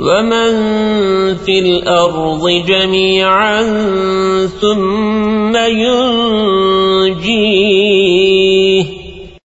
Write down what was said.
ومن في الأرض جميعا ثم ينجيه